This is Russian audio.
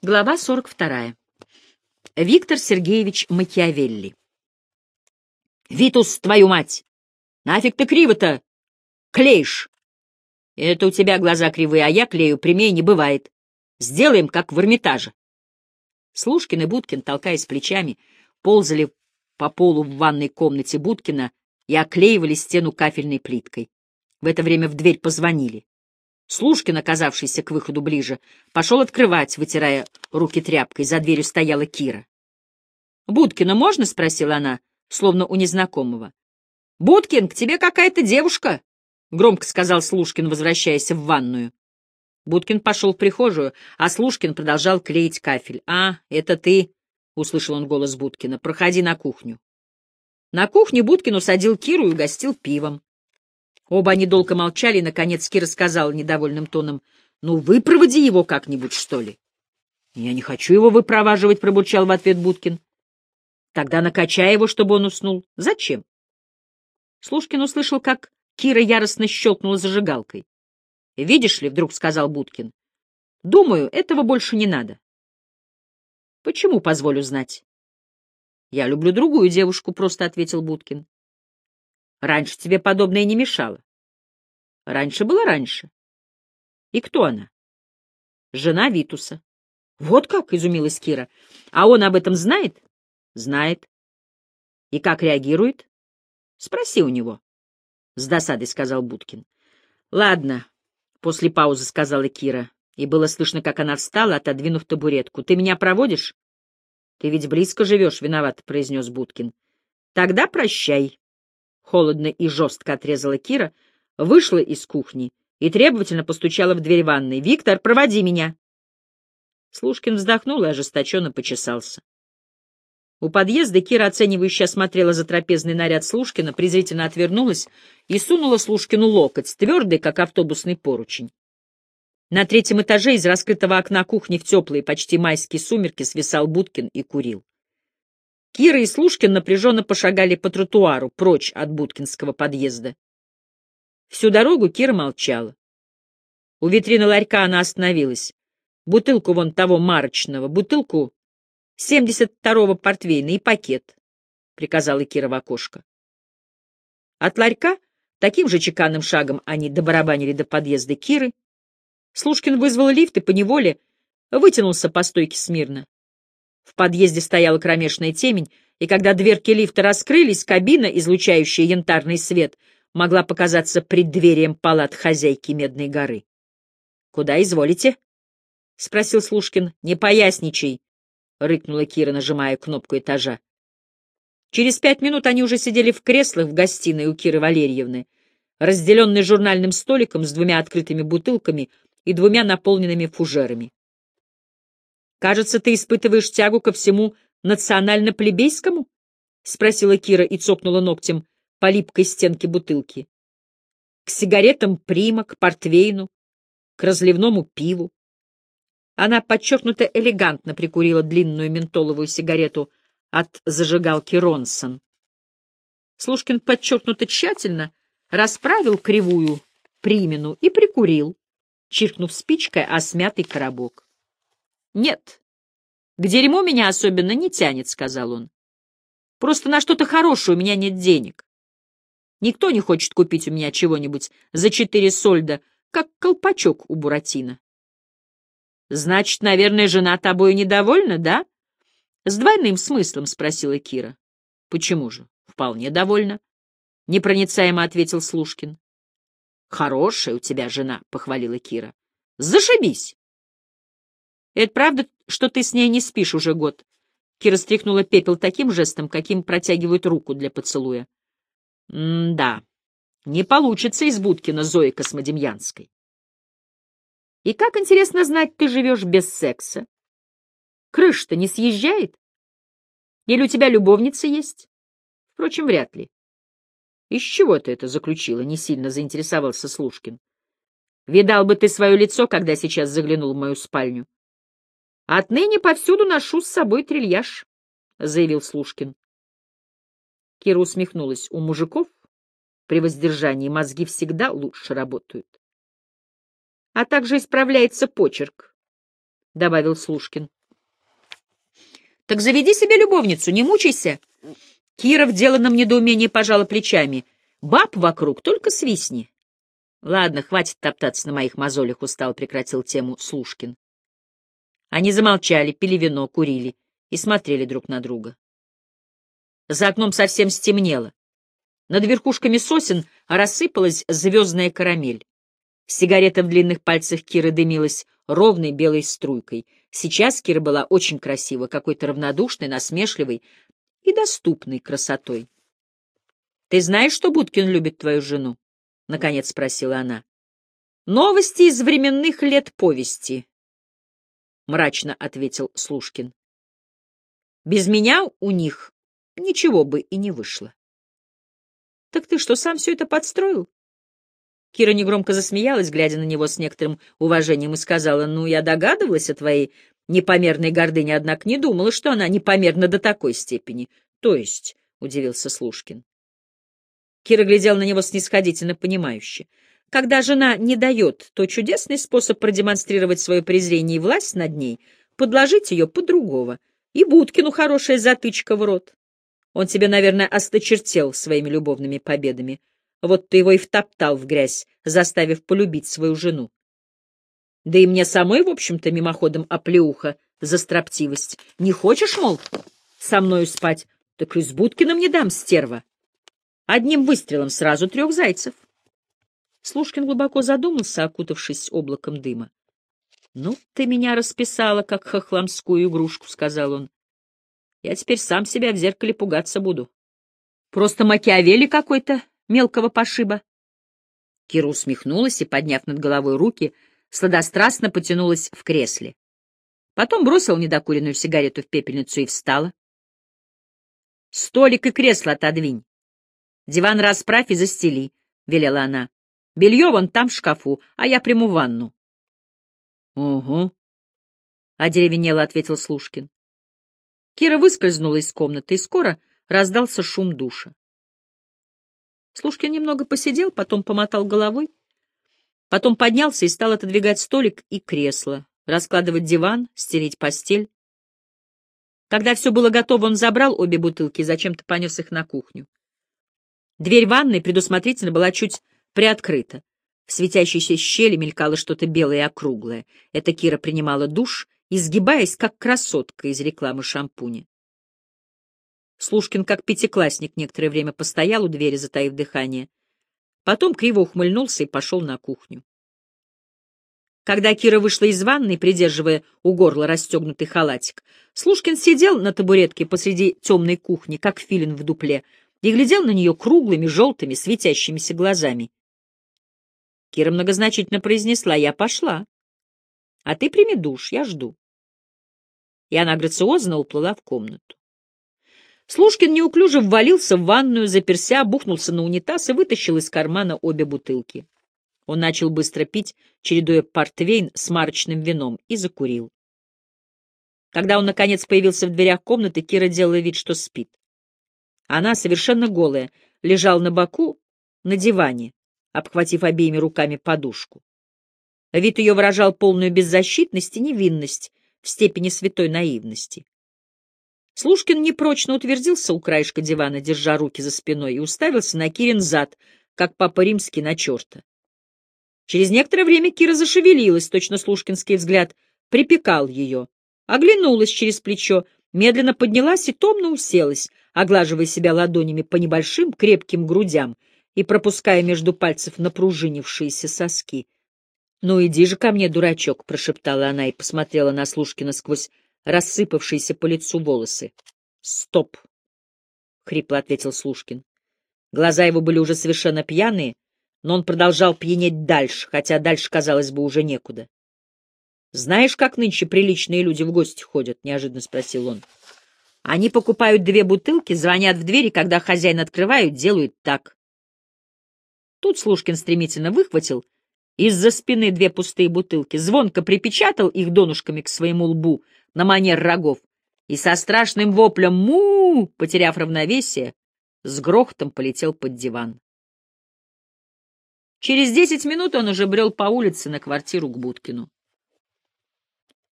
Глава 42. Виктор Сергеевич Макиавелли. «Витус, твою мать! Нафиг ты криво-то клеишь? Это у тебя глаза кривые, а я клею прямее не бывает. Сделаем, как в Эрмитаже». Слушкин и Будкин, толкаясь плечами, ползали по полу в ванной комнате Будкина и оклеивали стену кафельной плиткой. В это время в дверь позвонили. Слушкин, оказавшийся к выходу ближе, пошел открывать, вытирая руки тряпкой. За дверью стояла Кира. «Будкина можно?» — спросила она, словно у незнакомого. «Будкин, к тебе какая-то девушка!» — громко сказал Слушкин, возвращаясь в ванную. Будкин пошел в прихожую, а Слушкин продолжал клеить кафель. «А, это ты!» — услышал он голос Будкина. «Проходи на кухню». На кухне Будкин усадил Киру и угостил пивом. Оба они долго молчали, и, наконец, Кира сказала недовольным тоном, «Ну, выпроводи его как-нибудь, что ли?» «Я не хочу его выпроваживать», — пробурчал в ответ Будкин. «Тогда накачай его, чтобы он уснул. Зачем?» Слушкин услышал, как Кира яростно щелкнула зажигалкой. «Видишь ли», — вдруг сказал Будкин, — «думаю, этого больше не надо». «Почему, позволю знать?» «Я люблю другую девушку», — просто ответил Будкин. Раньше тебе подобное не мешало. Раньше было раньше. И кто она? Жена Витуса. Вот как, — изумилась Кира. А он об этом знает? Знает. И как реагирует? Спроси у него. С досадой сказал Будкин. Ладно, — после паузы сказала Кира, и было слышно, как она встала, отодвинув табуретку. Ты меня проводишь? Ты ведь близко живешь, виноват, — произнес Будкин. Тогда прощай холодно и жестко отрезала Кира, вышла из кухни и требовательно постучала в дверь ванной. «Виктор, проводи меня!» Слушкин вздохнул и ожесточенно почесался. У подъезда Кира, оценивающе осмотрела за трапезный наряд Слушкина, презрительно отвернулась и сунула Слушкину локоть, твердый, как автобусный поручень. На третьем этаже из раскрытого окна кухни в теплые, почти майские сумерки свисал Будкин и курил. Кира и Слушкин напряженно пошагали по тротуару, прочь от Будкинского подъезда. Всю дорогу Кира молчала. У витрины ларька она остановилась. Бутылку вон того марочного, бутылку 72-го портвейна и пакет, — приказала Кира в окошко. От ларька таким же чеканным шагом они добарабанили до подъезда Киры. Слушкин вызвал лифт и поневоле вытянулся по стойке смирно. В подъезде стояла кромешная темень, и когда дверки лифта раскрылись, кабина, излучающая янтарный свет, могла показаться преддверием палат хозяйки Медной горы. — Куда изволите? — спросил Слушкин. — Не поясничай, — рыкнула Кира, нажимая кнопку этажа. Через пять минут они уже сидели в креслах в гостиной у Киры Валерьевны, разделенной журнальным столиком с двумя открытыми бутылками и двумя наполненными фужерами. Кажется, ты испытываешь тягу ко всему национально-плебейскому? — спросила Кира и цокнула ногтем по липкой стенке бутылки. — К сигаретам прима, к портвейну, к разливному пиву. Она подчеркнуто элегантно прикурила длинную ментоловую сигарету от зажигалки Ронсон. Слушкин подчеркнуто тщательно расправил кривую примину и прикурил, чиркнув спичкой о смятый коробок. Нет. К дерьму меня особенно не тянет, — сказал он. Просто на что-то хорошее у меня нет денег. Никто не хочет купить у меня чего-нибудь за четыре сольда, как колпачок у Буратино. Значит, наверное, жена тобой недовольна, да? С двойным смыслом, — спросила Кира. Почему же? Вполне довольна. Непроницаемо ответил Слушкин. Хорошая у тебя жена, — похвалила Кира. Зашибись. Это правда, что ты с ней не спишь уже год? Кира стряхнула пепел таким жестом, каким протягивают руку для поцелуя. М-да, не получится из Будкина Зои Космодемьянской. И как, интересно знать, ты живешь без секса? Крыша-то не съезжает? Или у тебя любовница есть? Впрочем, вряд ли. Из чего ты это заключила? Не сильно заинтересовался Слушкин. Видал бы ты свое лицо, когда сейчас заглянул в мою спальню. Отныне повсюду ношу с собой трильяж, — заявил Слушкин. Кира усмехнулась. У мужиков при воздержании мозги всегда лучше работают. А также исправляется почерк. добавил Слушкин. Так заведи себе любовницу, не мучайся. Кира в деланном недоумении пожала плечами. Баб вокруг, только свистни. Ладно, хватит топтаться на моих мозолях, устал прекратил тему Слушкин. Они замолчали, пили вино, курили и смотрели друг на друга. За окном совсем стемнело. Над верхушками сосен рассыпалась звездная карамель. Сигарета в длинных пальцах Киры дымилась ровной белой струйкой. Сейчас Кира была очень красива, какой-то равнодушной, насмешливой и доступной красотой. — Ты знаешь, что Будкин любит твою жену? — наконец спросила она. — Новости из временных лет повести, — мрачно ответил Слушкин. — Без меня у них ничего бы и не вышло. — Так ты что, сам все это подстроил? Кира негромко засмеялась, глядя на него с некоторым уважением, и сказала, «Ну, я догадывалась о твоей непомерной гордыне, однако не думала, что она непомерна до такой степени». «То есть?» — удивился Слушкин. Кира глядел на него снисходительно понимающе. Когда жена не дает, то чудесный способ продемонстрировать свое презрение и власть над ней — подложить ее под другого. И Будкину хорошая затычка в рот. Он тебе, наверное, осточертел своими любовными победами. Вот ты его и втоптал в грязь, заставив полюбить свою жену. Да и мне самой, в общем-то, мимоходом оплеуха за строптивость. Не хочешь, мол, со мною спать? Так и с Будкиным не дам, стерва. Одним выстрелом сразу трех зайцев. Слушкин глубоко задумался, окутавшись облаком дыма. — Ну, ты меня расписала, как хохламскую игрушку, — сказал он. — Я теперь сам себя в зеркале пугаться буду. Просто Макиавелли какой-то, мелкого пошиба. Кира усмехнулась и, подняв над головой руки, сладострастно потянулась в кресле. Потом бросила недокуренную сигарету в пепельницу и встала. — Столик и кресло отодвинь. Диван расправь и застели, — велела она. — Белье вон там в шкафу, а я приму ванну. — Угу, — одеревенело ответил Слушкин. Кира выскользнула из комнаты, и скоро раздался шум душа. Слушкин немного посидел, потом помотал головой, потом поднялся и стал отодвигать столик и кресло, раскладывать диван, стелить постель. Когда все было готово, он забрал обе бутылки и зачем-то понес их на кухню. Дверь ванной предусмотрительно была чуть приоткрыта. В светящейся щели мелькало что-то белое и округлое. Это Кира принимала душ, изгибаясь, как красотка из рекламы шампуня. Слушкин, как пятиклассник, некоторое время постоял у двери, затаив дыхание. Потом криво ухмыльнулся и пошел на кухню. Когда Кира вышла из ванной, придерживая у горла расстегнутый халатик, Слушкин сидел на табуретке посреди темной кухни, как филин в дупле, и глядел на нее круглыми, желтыми, светящимися глазами. Кира многозначительно произнесла «Я пошла. А ты прими душ, я жду». И она грациозно уплыла в комнату. Слушкин неуклюже ввалился в ванную, заперся, бухнулся на унитаз и вытащил из кармана обе бутылки. Он начал быстро пить, чередуя портвейн с марочным вином, и закурил. Когда он, наконец, появился в дверях комнаты, Кира делала вид, что спит. Она, совершенно голая, лежала на боку на диване, обхватив обеими руками подушку. Вид ее выражал полную беззащитность и невинность в степени святой наивности. Слушкин непрочно утвердился у краешка дивана, держа руки за спиной, и уставился на Кирин зад, как папа римский на черта. Через некоторое время Кира зашевелилась, точно слушкинский взгляд припекал ее. Оглянулась через плечо, медленно поднялась и томно уселась, оглаживая себя ладонями по небольшим крепким грудям и пропуская между пальцев напружинившиеся соски. — Ну иди же ко мне, дурачок, — прошептала она и посмотрела на Слушкина сквозь рассыпавшиеся по лицу волосы. — Стоп! — хрипло ответил Слушкин. Глаза его были уже совершенно пьяные, но он продолжал пьянеть дальше, хотя дальше, казалось бы, уже некуда. — Знаешь, как нынче приличные люди в гости ходят? — неожиданно спросил он. — Они покупают две бутылки, звонят в дверь, и когда хозяин открывает, делают так. Тут Слушкин стремительно выхватил из-за спины две пустые бутылки, звонко припечатал их донышками к своему лбу — на манер рогов, и со страшным воплем му потеряв равновесие, с грохотом полетел под диван. Через десять минут он уже брел по улице на квартиру к Будкину.